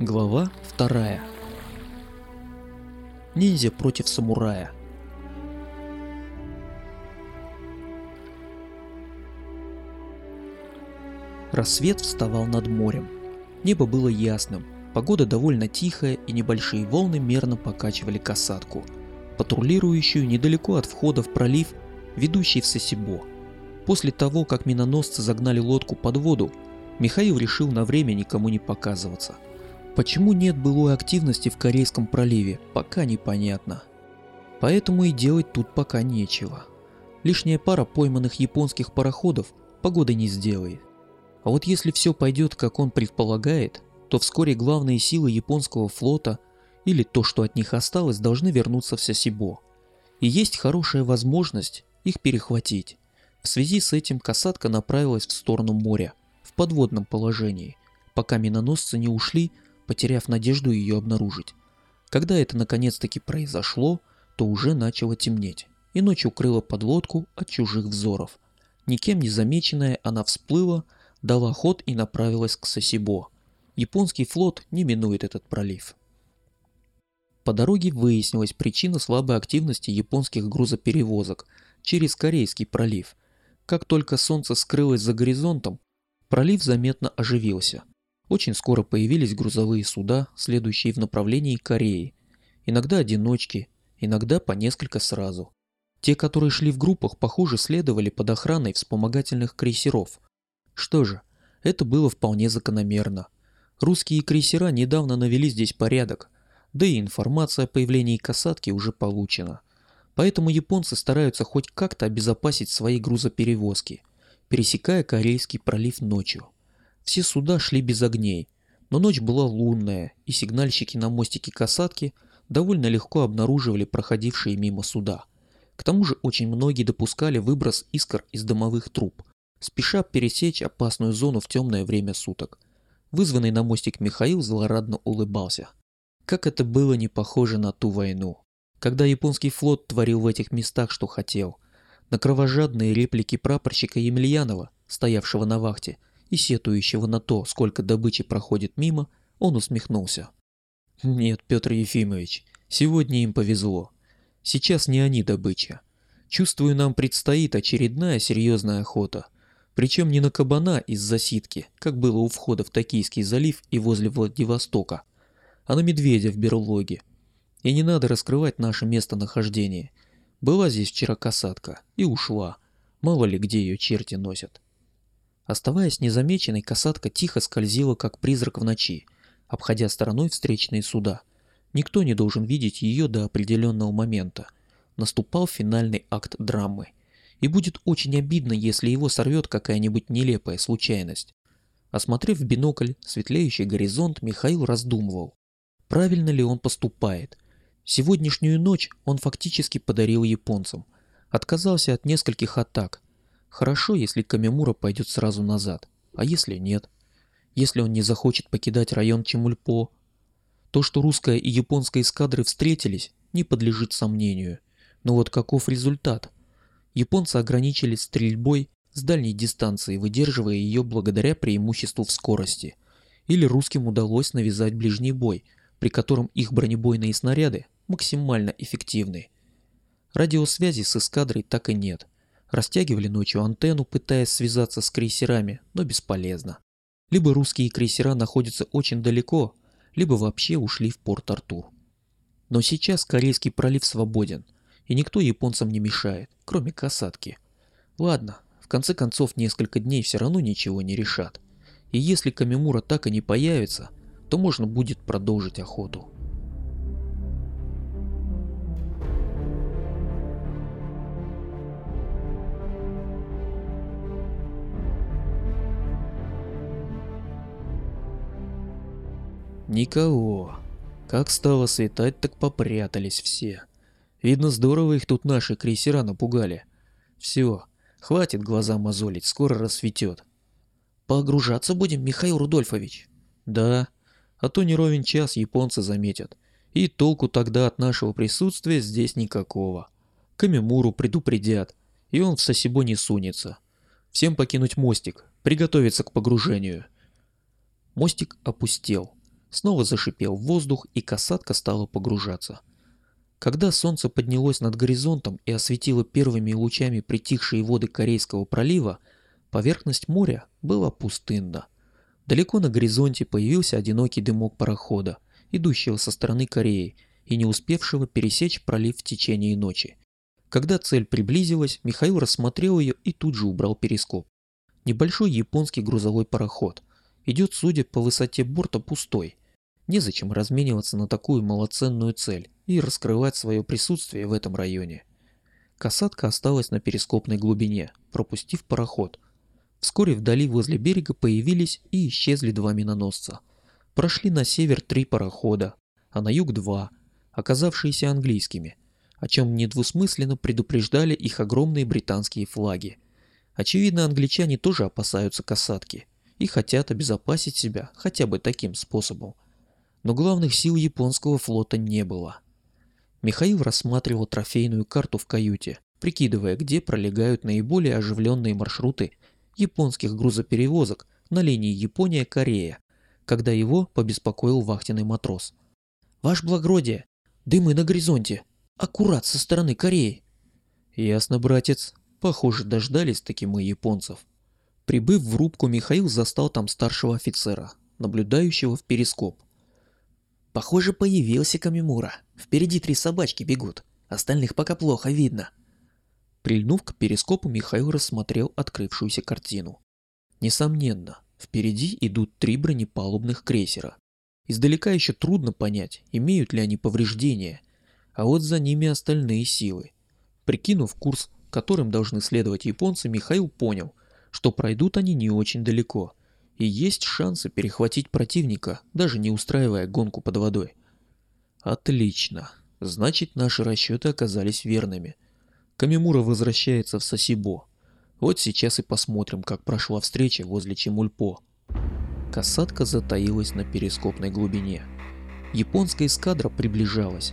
Глава вторая. Ниндзя против самурая. Рассвет вставал над морем. Небо было ясным, погода довольно тихая и небольшие волны мерно покачивали касатку, патрулирующую недалеко от входа в пролив, ведущий в Сосибо. После того, как миноносцы загнали лодку под воду, Михаил решил на время никому не показываться. Почему нет былой активности в Корейском проливе, пока непонятно. Поэтому и делать тут пока нечего. Лишняя пара пойманных японских пароходов погоды не сделает. А вот если все пойдет, как он предполагает, то вскоре главные силы японского флота или то, что от них осталось, должны вернуться в Сосибо. И есть хорошая возможность их перехватить. В связи с этим касатка направилась в сторону моря, в подводном положении, пока миноносцы не ушли, потеряв надежду ее обнаружить. Когда это наконец-таки произошло, то уже начало темнеть, и ночь укрыла подлодку от чужих взоров. Никем не замеченная, она всплыла, дала ход и направилась к Сосибо. Японский флот не минует этот пролив. По дороге выяснилась причина слабой активности японских грузоперевозок через Корейский пролив. Как только солнце скрылось за горизонтом, пролив заметно оживился. Очень скоро появились грузовые суда, следующие в направлении Кореи. Иногда одиночки, иногда по несколько сразу. Те, которые шли в группах, похоже, следовали под охраной вспомогательных крейсеров. Что же, это было вполне закономерно. Русские крейсера недавно навели здесь порядок, да и информация о появлении касатки уже получена. Поэтому японцы стараются хоть как-то обезопасить свои грузоперевозки, пересекая Корейский пролив ночью. Все суда шли без огней, но ночь была лунная, и сигнальщики на мостике касатки довольно легко обнаруживали проходившие мимо суда. К тому же очень многие допускали выброс искр из дымовых труб – спеша пересечь опасную зону в темное время суток. Вызванный на мостик Михаил злорадно улыбался. Как это было не похоже на ту войну, когда японский флот творил в этих местах, что хотел. На кровожадные реплики прапорщика Емельянова, стоявшего на вахте, и сетующего на то, сколько добычи проходит мимо, он усмехнулся. Нет, Петр Ефимович, сегодня им повезло. Сейчас не они добыча. Чувствую, нам предстоит очередная серьезная охота – причем не на кабана из засидки, как было у входа в Токийский залив и возле Владивостока, а на медведя в берлоге. И не надо раскрывать наше местонахождение. Была здесь вчера касатка и ушла. Мало ли где ее черти носят. Оставаясь незамеченной, касатка тихо скользила, как призрак в ночи, обходя стороной встречные суда. Никто не должен видеть ее до определенного момента. Наступал финальный акт драмы – и будет очень обидно, если его сорвет какая-нибудь нелепая случайность. Осмотрев в бинокль светлеющий горизонт, Михаил раздумывал, правильно ли он поступает. Сегодняшнюю ночь он фактически подарил японцам. Отказался от нескольких атак. Хорошо, если Камемура пойдет сразу назад, а если нет? Если он не захочет покидать район Чемульпо? То, что русская и японская эскадры встретились, не подлежит сомнению. Но вот каков результат? Японцы ограничились стрельбой с дальней дистанции, выдерживая ее благодаря преимуществу в скорости. Или русским удалось навязать ближний бой, при котором их бронебойные снаряды максимально эффективны. Радиосвязи с эскадрой так и нет. Растягивали ночью антенну, пытаясь связаться с крейсерами, но бесполезно. Либо русские крейсера находятся очень далеко, либо вообще ушли в порт Артур. Но сейчас Корейский пролив свободен – и никто японцам не мешает, кроме касатки. Ладно, в конце концов несколько дней все равно ничего не решат. И если Камимура так и не появится, то можно будет продолжить охоту. Никого. Как стало светать, так попрятались все. Видно, здорово их тут наши крейсера напугали. Все, хватит глаза мозолить, скоро рассветет. Погружаться будем, Михаил Рудольфович? Да, а то не ровен час японцы заметят. И толку тогда от нашего присутствия здесь никакого. Камемуру предупредят, и он в Сосибо не сунется. Всем покинуть мостик, приготовиться к погружению. Мостик опустел. Снова зашипел воздух, и касатка стала погружаться. Когда солнце поднялось над горизонтом и осветило первыми лучами притихшие воды Корейского пролива, поверхность моря была пустынна. Далеко на горизонте появился одинокий дымок парохода, идущего со стороны Кореи и не успевшего пересечь пролив в течение ночи. Когда цель приблизилась, Михаил рассмотрел ее и тут же убрал перископ. Небольшой японский грузовой пароход. Идет, судя по высоте борта, пустой. Незачем размениваться на такую малоценную цель и раскрывать свое присутствие в этом районе. Касатка осталась на перископной глубине, пропустив пароход. Вскоре вдали возле берега появились и исчезли два миноносца. Прошли на север три парохода, а на юг два, оказавшиеся английскими, о чем недвусмысленно предупреждали их огромные британские флаги. Очевидно, англичане тоже опасаются касатки и хотят обезопасить себя хотя бы таким способом но главных сил японского флота не было. Михаил рассматривал трофейную карту в каюте, прикидывая, где пролегают наиболее оживленные маршруты японских грузоперевозок на линии Япония-Корея, когда его побеспокоил вахтенный матрос. «Ваш благородие, дымы на горизонте, аккурат со стороны Кореи!» «Ясно, братец, похоже, дождались таки мы японцев». Прибыв в рубку, Михаил застал там старшего офицера, наблюдающего в перископ. Похоже, появился Камимура. Впереди три собачки бегут. Остальных пока плохо видно. Прильнув к перископу, Михаил рассмотрел открывшуюся картину. Несомненно, впереди идут три бронепалубных крейсера. Издалека еще трудно понять, имеют ли они повреждения, а вот за ними остальные силы. Прикинув курс, которым должны следовать японцы, Михаил понял, что пройдут они не очень далеко – и есть шансы перехватить противника, даже не устраивая гонку под водой. Отлично. Значит, наши расчеты оказались верными. Камимура возвращается в Сосибо. Вот сейчас и посмотрим, как прошла встреча возле Чемульпо. Касатка затаилась на перископной глубине. Японская эскадра приближалась.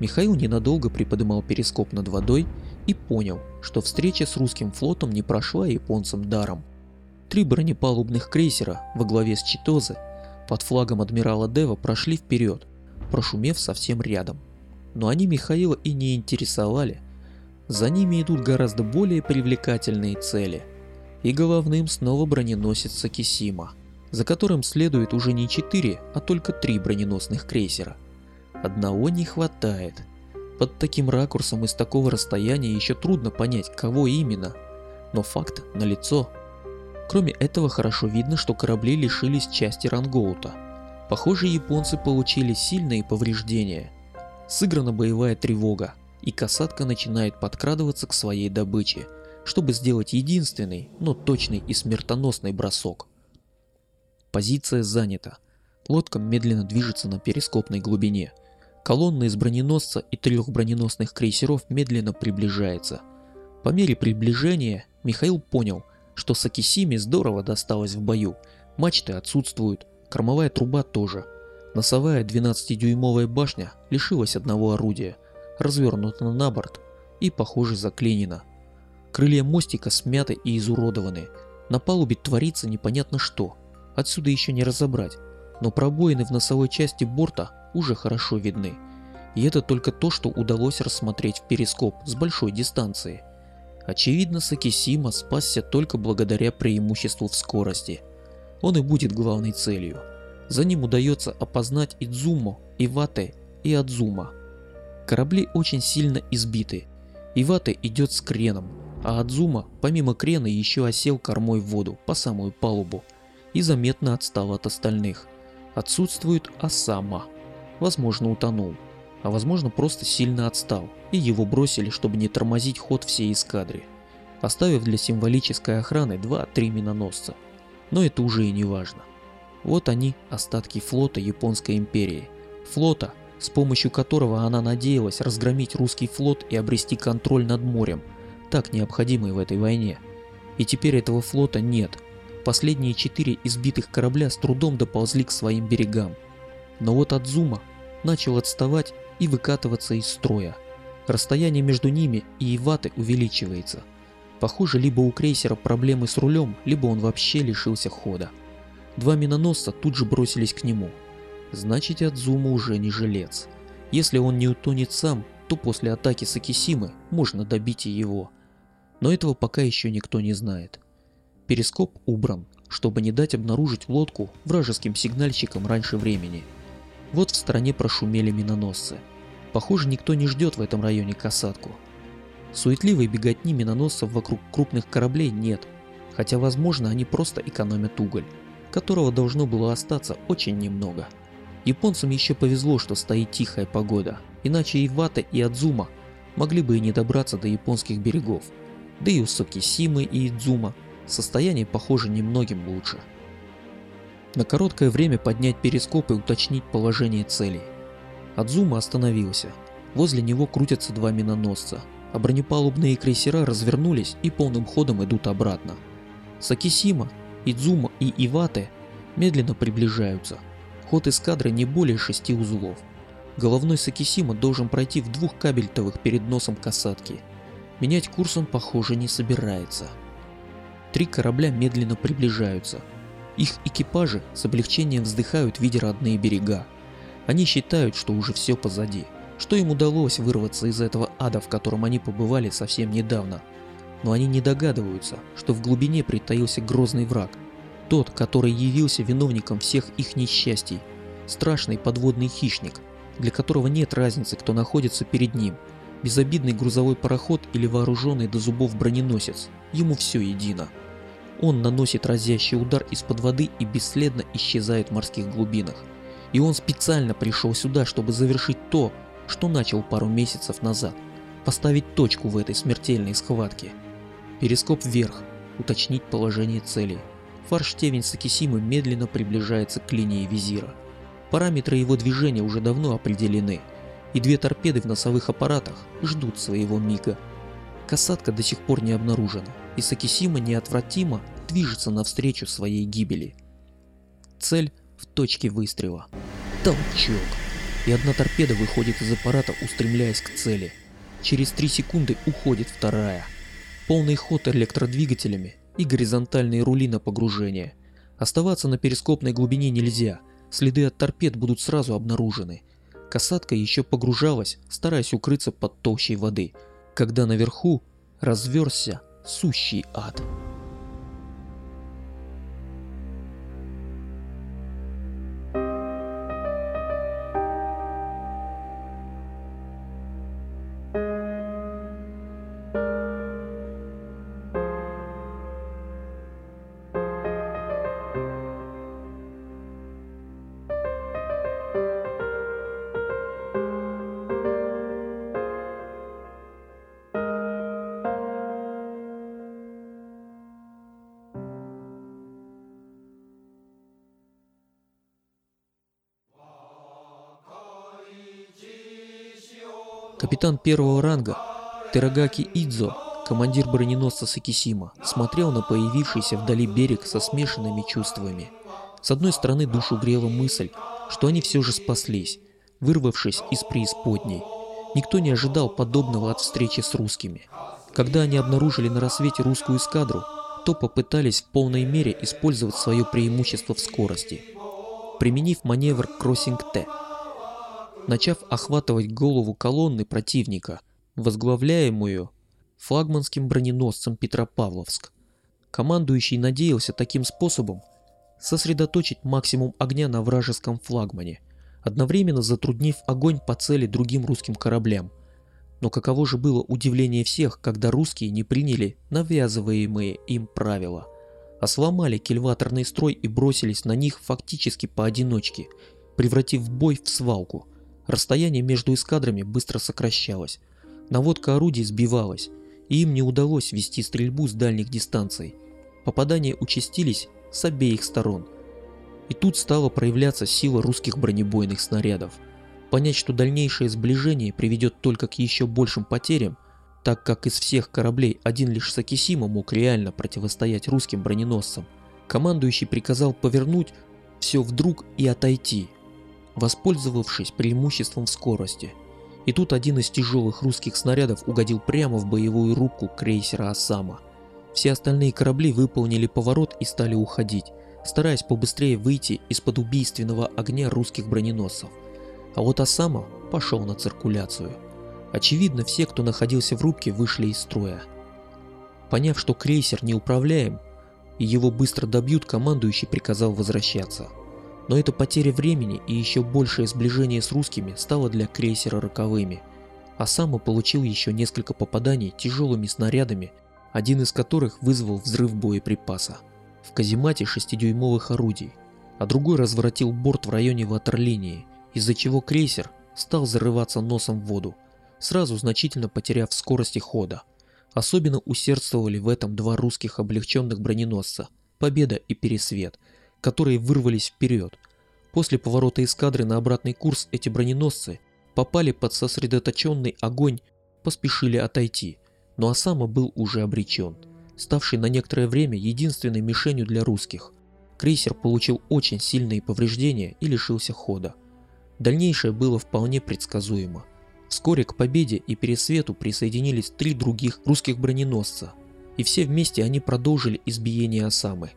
Михаил ненадолго приподнимал перископ над водой и понял, что встреча с русским флотом не прошла японцам даром. Три бронепалубных крейсера во главе с Читозы под флагом адмирала Дева прошли вперед, прошумев совсем рядом. Но они Михаила и не интересовали. За ними идут гораздо более привлекательные цели. И головным снова броненосец Сакисима, за которым следует уже не четыре, а только три броненосных крейсера. Одного не хватает. Под таким ракурсом и с такого расстояния еще трудно понять, кого именно. Но факт налицо. Кроме этого, хорошо видно, что корабли лишились части рангоута. Похоже, японцы получили сильные повреждения. Сыграна боевая тревога, и касатка начинает подкрадываться к своей добыче, чтобы сделать единственный, но точный и смертоносный бросок. Позиция занята. Лодка медленно движется на перископной глубине. Колонна из броненосца и трех броненосных крейсеров медленно приближается. По мере приближения Михаил понял – что Сакисиме здорово досталось в бою. Мачты отсутствуют, кормовая труба тоже. Носовая 12-дюймовая башня лишилась одного орудия, развернута на борт и, похоже, заклинена. Крылья мостика смяты и изуродованы. На палубе творится непонятно что. Отсюда еще не разобрать. Но пробоины в носовой части борта уже хорошо видны. И это только то, что удалось рассмотреть в перископ с большой дистанции. Очевидно, Сакисима спасся только благодаря преимуществу в скорости. Он и будет главной целью. За ним удается опознать Идзумо, Ивате и Адзума. Корабли очень сильно избиты. Ивате идет с креном, а Адзума помимо крена еще осел кормой в воду по самую палубу и заметно отстал от остальных. Отсутствует Асама. Возможно утонул а возможно просто сильно отстал, и его бросили, чтобы не тормозить ход всей эскадры, оставив для символической охраны 2-3 миноносца. Но это уже и не важно. Вот они, остатки флота Японской империи. Флота, с помощью которого она надеялась разгромить русский флот и обрести контроль над морем, так необходимый в этой войне. И теперь этого флота нет. Последние четыре избитых корабля с трудом доползли к своим берегам. Но вот Адзума начал отставать и выкатываться из строя. Расстояние между ними и Иваты увеличивается. Похоже, либо у крейсера проблемы с рулем, либо он вообще лишился хода. Два миноносца тут же бросились к нему. Значит, Адзума уже не жилец. Если он не утонет сам, то после атаки Сакисимы можно добить и его. Но этого пока еще никто не знает. Перископ убран, чтобы не дать обнаружить лодку вражеским сигнальщикам раньше времени. Вот в стороне прошумели миноносцы. Похоже, никто не ждет в этом районе касатку. Суетливой беготни миноносцев вокруг крупных кораблей нет, хотя возможно они просто экономят уголь, которого должно было остаться очень немного. Японцам еще повезло, что стоит тихая погода, иначе и Вата, и Адзума могли бы и не добраться до японских берегов. Да и у Сокисимы и Идзума состояние похоже немногим лучше. На короткое время поднять перископ и уточнить положение целей. Адзума остановился. Возле него крутятся два миноносца, а бронепалубные крейсера развернулись и полным ходом идут обратно. Сакисима, Идзума и Ивате медленно приближаются. Ход эскадры не более шести узлов. Головной Сакисима должен пройти в двух кабельтовых перед носом касатки. Менять курс он, похоже, не собирается. Три корабля медленно приближаются. Их экипажи с облегчением вздыхают, видя родные берега. Они считают, что уже все позади что им удалось вырваться из этого ада, в котором они побывали совсем недавно. Но они не догадываются, что в глубине притаился грозный враг, тот, который явился виновником всех их несчастий, страшный подводный хищник, для которого нет разницы, кто находится перед ним, безобидный грузовой пароход или вооруженный до зубов броненосец, ему все едино. Он наносит разящий удар из-под воды и бесследно исчезает в морских глубинах. И он специально пришел сюда, чтобы завершить то, что начал пару месяцев назад, поставить точку в этой смертельной схватке. Перископ вверх, уточнить положение целей. Фарштевень Сакисимы медленно приближается к линии визира. Параметры его движения уже давно определены, и две торпеды в носовых аппаратах ждут своего мига. Касатка до сих пор не обнаружена, и Сакисима неотвратимо движется навстречу своей гибели. Цель в точке выстрела. Толчок и одна торпеда выходит из аппарата, устремляясь к цели. Через 3 секунды уходит вторая. Полный ход электродвигателями и горизонтальные рули на погружение. Оставаться на перископной глубине нельзя, следы от торпед будут сразу обнаружены. Касатка еще погружалась, стараясь укрыться под толщей воды, когда наверху разверзся сущий ад. Капитан первого ранга Терагаки Идзо, командир броненосца Сакисима, смотрел на появившийся вдали берег со смешанными чувствами. С одной стороны душу грела мысль, что они все же спаслись, вырвавшись из преисподней. Никто не ожидал подобного от встречи с русскими. Когда они обнаружили на рассвете русскую эскадру, то попытались в полной мере использовать свое преимущество в скорости, применив маневр «Кроссинг Т», начав охватывать голову колонны противника, возглавляемую флагманским броненосцем Петропавловск. Командующий надеялся таким способом сосредоточить максимум огня на вражеском флагмане, одновременно затруднив огонь по цели другим русским кораблям. Но каково же было удивление всех, когда русские не приняли навязываемые им правила, а сломали кильваторный строй и бросились на них фактически поодиночке, превратив бой в свалку – Расстояние между эскадрами быстро сокращалось, наводка орудий сбивалась, и им не удалось вести стрельбу с дальних дистанций. Попадания участились с обеих сторон. И тут стала проявляться сила русских бронебойных снарядов. Понять, что дальнейшее сближение приведет только к еще большим потерям, так как из всех кораблей один лишь Сакисима мог реально противостоять русским броненосцам, командующий приказал повернуть все вдруг и отойти – воспользовавшись преимуществом в скорости. И тут один из тяжелых русских снарядов угодил прямо в боевую рубку крейсера «Осама». Все остальные корабли выполнили поворот и стали уходить, стараясь побыстрее выйти из-под убийственного огня русских броненосцев. А вот Осама пошел на циркуляцию. Очевидно, все, кто находился в рубке, вышли из строя. Поняв, что крейсер неуправляем, и его быстро добьют, командующий приказал возвращаться. Но эта потеря времени и еще большее сближение с русскими стало для крейсера роковыми. Осама получил еще несколько попаданий тяжелыми снарядами, один из которых вызвал взрыв боеприпаса в каземате 6-дюймовых орудий, а другой разворотил борт в районе ватерлинии, из-за чего крейсер стал зарываться носом в воду, сразу значительно потеряв скорости хода. Особенно усердствовали в этом два русских облегченных броненосца «Победа» и «Пересвет», которые вырвались вперед. После поворота эскадры на обратный курс эти броненосцы попали под сосредоточенный огонь, поспешили отойти, но Осама был уже обречен, ставший на некоторое время единственной мишенью для русских. Крейсер получил очень сильные повреждения и лишился хода. Дальнейшее было вполне предсказуемо. Вскоре к победе и пересвету присоединились три других русских броненосца, и все вместе они продолжили избиение Осамы.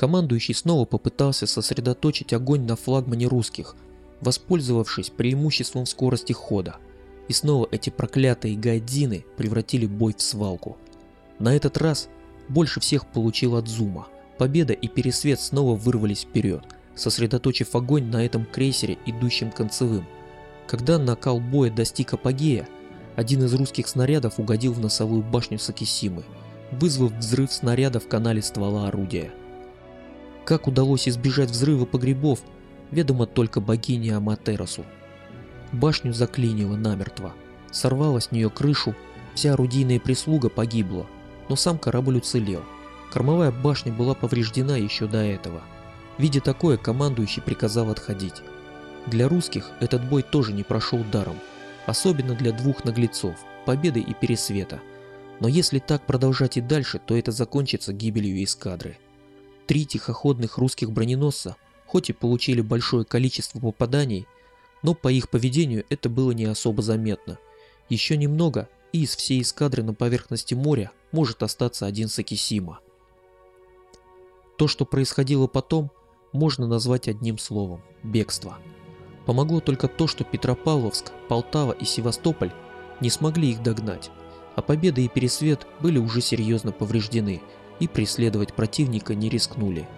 Командующий снова попытался сосредоточить огонь на флагмане русских, воспользовавшись преимуществом скорости хода. И снова эти проклятые гайдзины превратили бой в свалку. На этот раз больше всех получил Адзума. Победа и Пересвет снова вырвались вперед, сосредоточив огонь на этом крейсере, идущем концевым. Когда накал боя достиг апогея, один из русских снарядов угодил в носовую башню Сакисимы, вызвав взрыв снаряда в канале ствола орудия. Как удалось избежать взрыва погребов, ведомо только богине Аматерасу. Башню заклинило намертво, сорвало с нее крышу, вся орудийная прислуга погибла, но сам корабль уцелел. Кормовая башня была повреждена еще до этого. Видя такое, командующий приказал отходить. Для русских этот бой тоже не прошел даром, особенно для двух наглецов, Победы и Пересвета. Но если так продолжать и дальше, то это закончится гибелью эскадры. Три тихоходных русских броненосца, хоть и получили большое количество попаданий, но по их поведению это было не особо заметно. Еще немного, и из всей эскадры на поверхности моря может остаться один Сакисима. То, что происходило потом, можно назвать одним словом – бегство. Помогло только то, что Петропавловск, Полтава и Севастополь не смогли их догнать, а Победа и Пересвет были уже серьезно повреждены – и преследовать противника не рискнули.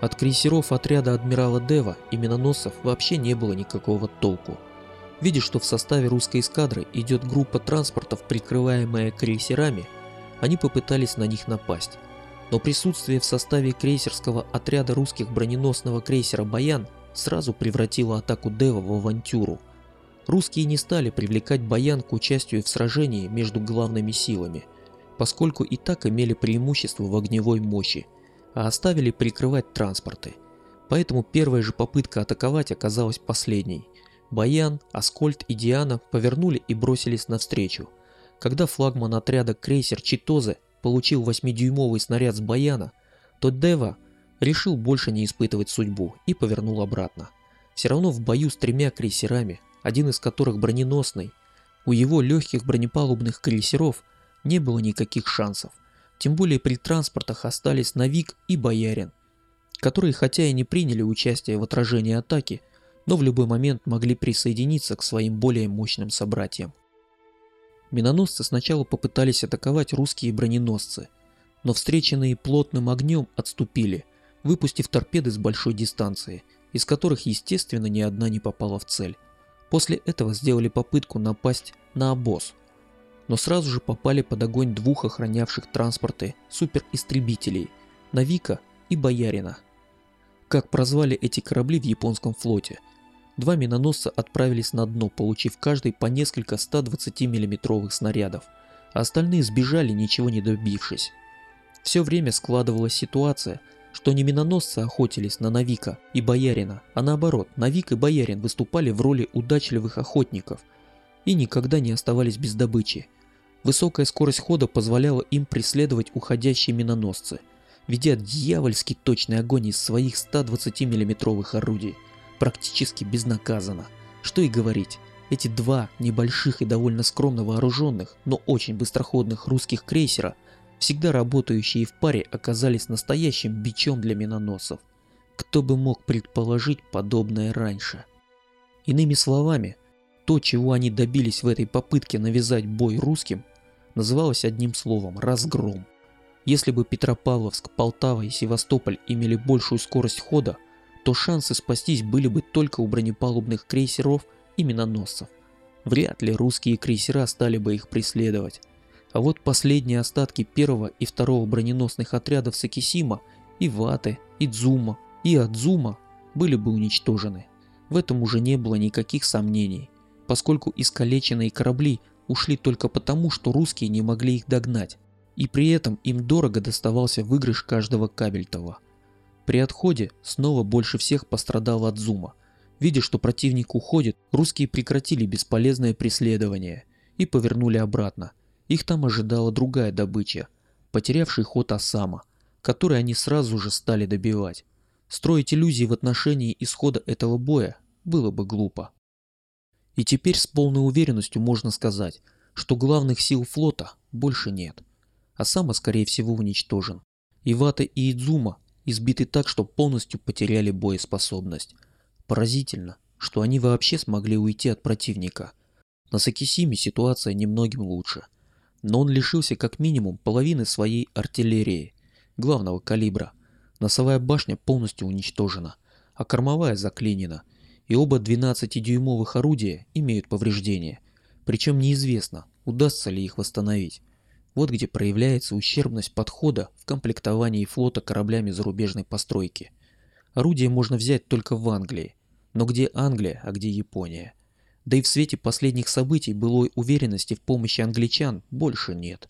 От крейсеров отряда адмирала Дева и миноносцев вообще не было никакого толку. Видя, что в составе русской эскадры идет группа транспортов, прикрываемая крейсерами, они попытались на них напасть. Но присутствие в составе крейсерского отряда русских броненосного крейсера «Баян» сразу превратило атаку Дева в авантюру. Русские не стали привлекать «Баян» к участию в сражении между главными силами – поскольку и так имели преимущество в огневой мощи, а оставили прикрывать транспорты. Поэтому первая же попытка атаковать оказалась последней. Баян, Аскольд и Диана повернули и бросились навстречу. Когда флагман отряда крейсер Читозе получил 8-дюймовый снаряд с Баяна, то Дева решил больше не испытывать судьбу и повернул обратно. Все равно в бою с тремя крейсерами, один из которых броненосный, у его легких бронепалубных крейсеров не было никаких шансов. Тем более при транспортах остались Навик и Боярин, которые хотя и не приняли участие в отражении атаки, но в любой момент могли присоединиться к своим более мощным собратьям. Миноносцы сначала попытались атаковать русские броненосцы, но встреченные плотным огнем отступили, выпустив торпеды с большой дистанции, из которых, естественно, ни одна не попала в цель. После этого сделали попытку напасть на обоз, но сразу же попали под огонь двух охранявших транспорты суперистребителей – Навика и Боярина. Как прозвали эти корабли в японском флоте. Два миноносца отправились на дно, получив каждый по несколько 120 миллиметровых снарядов, а остальные сбежали, ничего не добившись. Все время складывалась ситуация, что не миноносцы охотились на Навика и Боярина, а наоборот, Навик и Боярин выступали в роли удачливых охотников и никогда не оставались без добычи – Высокая скорость хода позволяла им преследовать уходящие миноносцы, ведя дьявольски точный огонь из своих 120 миллиметровых орудий, практически безнаказанно. Что и говорить, эти два небольших и довольно скромно вооруженных, но очень быстроходных русских крейсера, всегда работающие в паре, оказались настоящим бичом для миноносцев. Кто бы мог предположить подобное раньше? Иными словами, то, чего они добились в этой попытке навязать бой русским, называлось одним словом – разгром. Если бы Петропавловск, Полтава и Севастополь имели большую скорость хода, то шансы спастись были бы только у бронепалубных крейсеров и миноносцев. Вряд ли русские крейсера стали бы их преследовать. А вот последние остатки первого и второго броненосных отрядов Сакисима, и Ваты, и Дзума, и Адзума были бы уничтожены. В этом уже не было никаких сомнений, поскольку искалеченные корабли ушли только потому, что русские не могли их догнать, и при этом им дорого доставался выигрыш каждого кабельтова. При отходе снова больше всех пострадал Адзума. Видя, что противник уходит, русские прекратили бесполезное преследование и повернули обратно. Их там ожидала другая добыча, потерявший ход Осама, который они сразу же стали добивать. Строить иллюзии в отношении исхода этого боя было бы глупо. И теперь с полной уверенностью можно сказать, что главных сил флота больше нет. Осама, скорее всего, уничтожен. Ивата и Идзума избиты так, что полностью потеряли боеспособность. Поразительно, что они вообще смогли уйти от противника. На Сакисиме ситуация немногим лучше. Но он лишился как минимум половины своей артиллерии, главного калибра – Носовая башня полностью уничтожена, а кормовая заклинена, и оба 12-дюймовых орудия имеют повреждения, причем неизвестно, удастся ли их восстановить. Вот где проявляется ущербность подхода в комплектовании флота кораблями зарубежной постройки. Орудие можно взять только в Англии, но где Англия, а где Япония? Да и в свете последних событий былой уверенности в помощи англичан больше нет.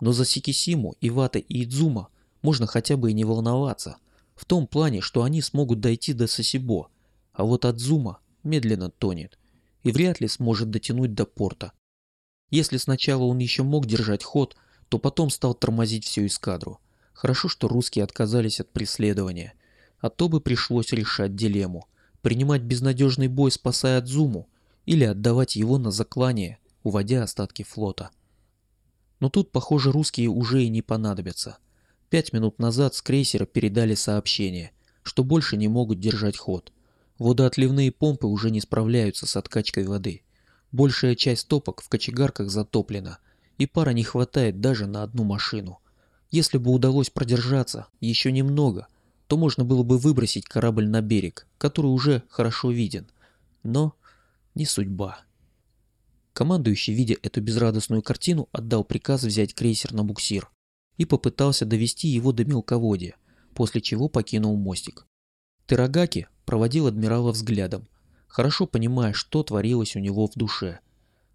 Но за Сикисиму, Ивата и Идзума – можно хотя бы и не волноваться. В том плане, что они смогут дойти до Сосибо, а вот от Зума медленно тонет и вряд ли сможет дотянуть до порта. Если сначала он еще мог держать ход, то потом стал тормозить всю эскадру. Хорошо, что русские отказались от преследования, а то бы пришлось решать дилемму – принимать безнадежный бой, спасая Дзуму, или отдавать его на заклание, уводя остатки флота. Но тут, похоже, русские уже и не понадобятся – Пять минут назад с крейсера передали сообщение, что больше не могут держать ход. Водоотливные помпы уже не справляются с откачкой воды. Большая часть топок в кочегарках затоплена, и пара не хватает даже на одну машину. Если бы удалось продержаться еще немного, то можно было бы выбросить корабль на берег, который уже хорошо виден. Но не судьба. Командующий, видя эту безрадостную картину, отдал приказ взять крейсер на буксир и попытался довести его до мелководья, после чего покинул мостик. Терагаки проводил адмирала взглядом, хорошо понимая, что творилось у него в душе.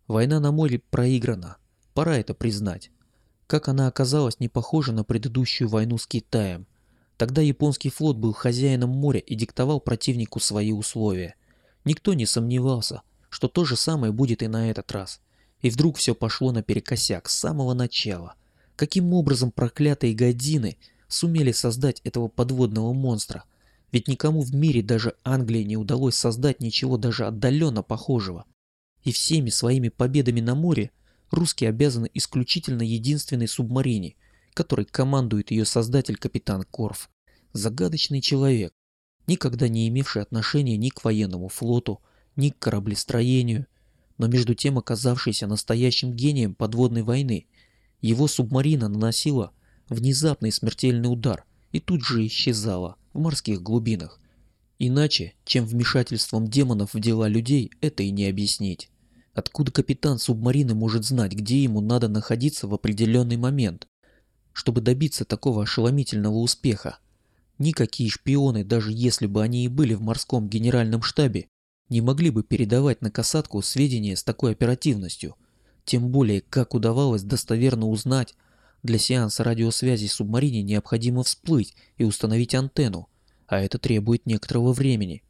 Война на море проиграна, пора это признать. Как она оказалась не похожа на предыдущую войну с Китаем. Тогда японский флот был хозяином моря и диктовал противнику свои условия. Никто не сомневался, что то же самое будет и на этот раз. И вдруг все пошло наперекосяк с самого начала – Каким образом проклятые годины сумели создать этого подводного монстра? Ведь никому в мире, даже Англии, не удалось создать ничего даже отдаленно похожего. И всеми своими победами на море русские обязаны исключительно единственной субмарине, которой командует ее создатель капитан Корф. Загадочный человек, никогда не имевший отношения ни к военному флоту, ни к кораблестроению, но между тем оказавшийся настоящим гением подводной войны его субмарина наносила внезапный смертельный удар и тут же исчезала в морских глубинах. Иначе, чем вмешательством демонов в дела людей, это и не объяснить. Откуда капитан субмарины может знать, где ему надо находиться в определенный момент, чтобы добиться такого ошеломительного успеха? Никакие шпионы, даже если бы они и были в морском генеральном штабе, не могли бы передавать на касатку сведения с такой оперативностью – тем более, как удавалось достоверно узнать, для сеанса радиосвязи субмарине необходимо всплыть и установить антенну, а это требует некоторого времени.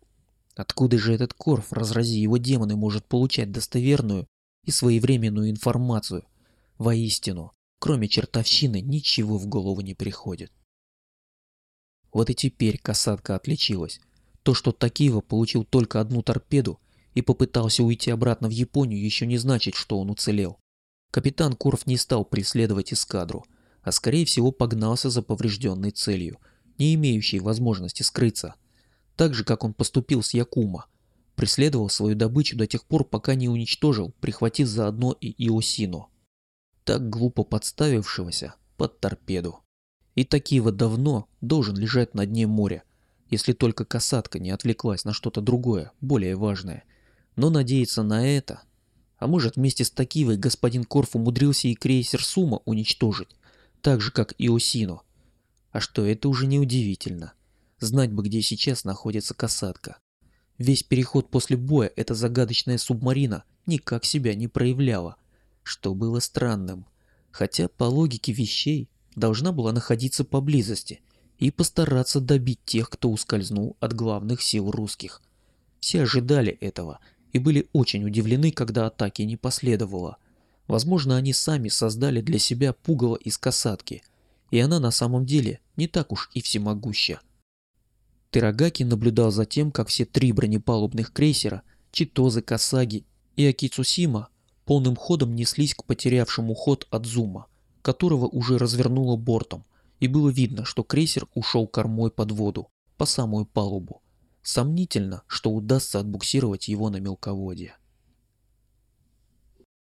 Откуда же этот Корф, разрази его демоны, может получать достоверную и своевременную информацию? Воистину, кроме чертовщины, ничего в голову не приходит. Вот и теперь касатка отличилась. То, что Такива получил только одну торпеду, и попытался уйти обратно в Японию, еще не значит, что он уцелел. Капитан Куров не стал преследовать эскадру, а скорее всего погнался за поврежденной целью, не имеющей возможности скрыться. Так же, как он поступил с Якума. Преследовал свою добычу до тех пор, пока не уничтожил, прихватив заодно и Иосину. Так глупо подставившегося под торпеду. И Такива давно должен лежать на дне моря, если только касатка не отвлеклась на что-то другое, более важное. Но надеяться на это... А может вместе с Такивой господин Корф умудрился и крейсер Сума уничтожить, так же как и Осино. А что, это уже не удивительно. Знать бы, где сейчас находится касатка. Весь переход после боя эта загадочная субмарина никак себя не проявляла, что было странным. Хотя по логике вещей должна была находиться поблизости и постараться добить тех, кто ускользнул от главных сил русских. Все ожидали этого и были очень удивлены, когда атаки не последовало. Возможно, они сами создали для себя пугало из касатки, и она на самом деле не так уж и всемогуща. Терагаки наблюдал за тем, как все три бронепалубных крейсера, Читозы, Касаги и Акицусима полным ходом неслись к потерявшему ход от Зума, которого уже развернуло бортом, и было видно, что крейсер ушел кормой под воду, по самую палубу. Сомнительно, что удастся отбуксировать его на мелководье.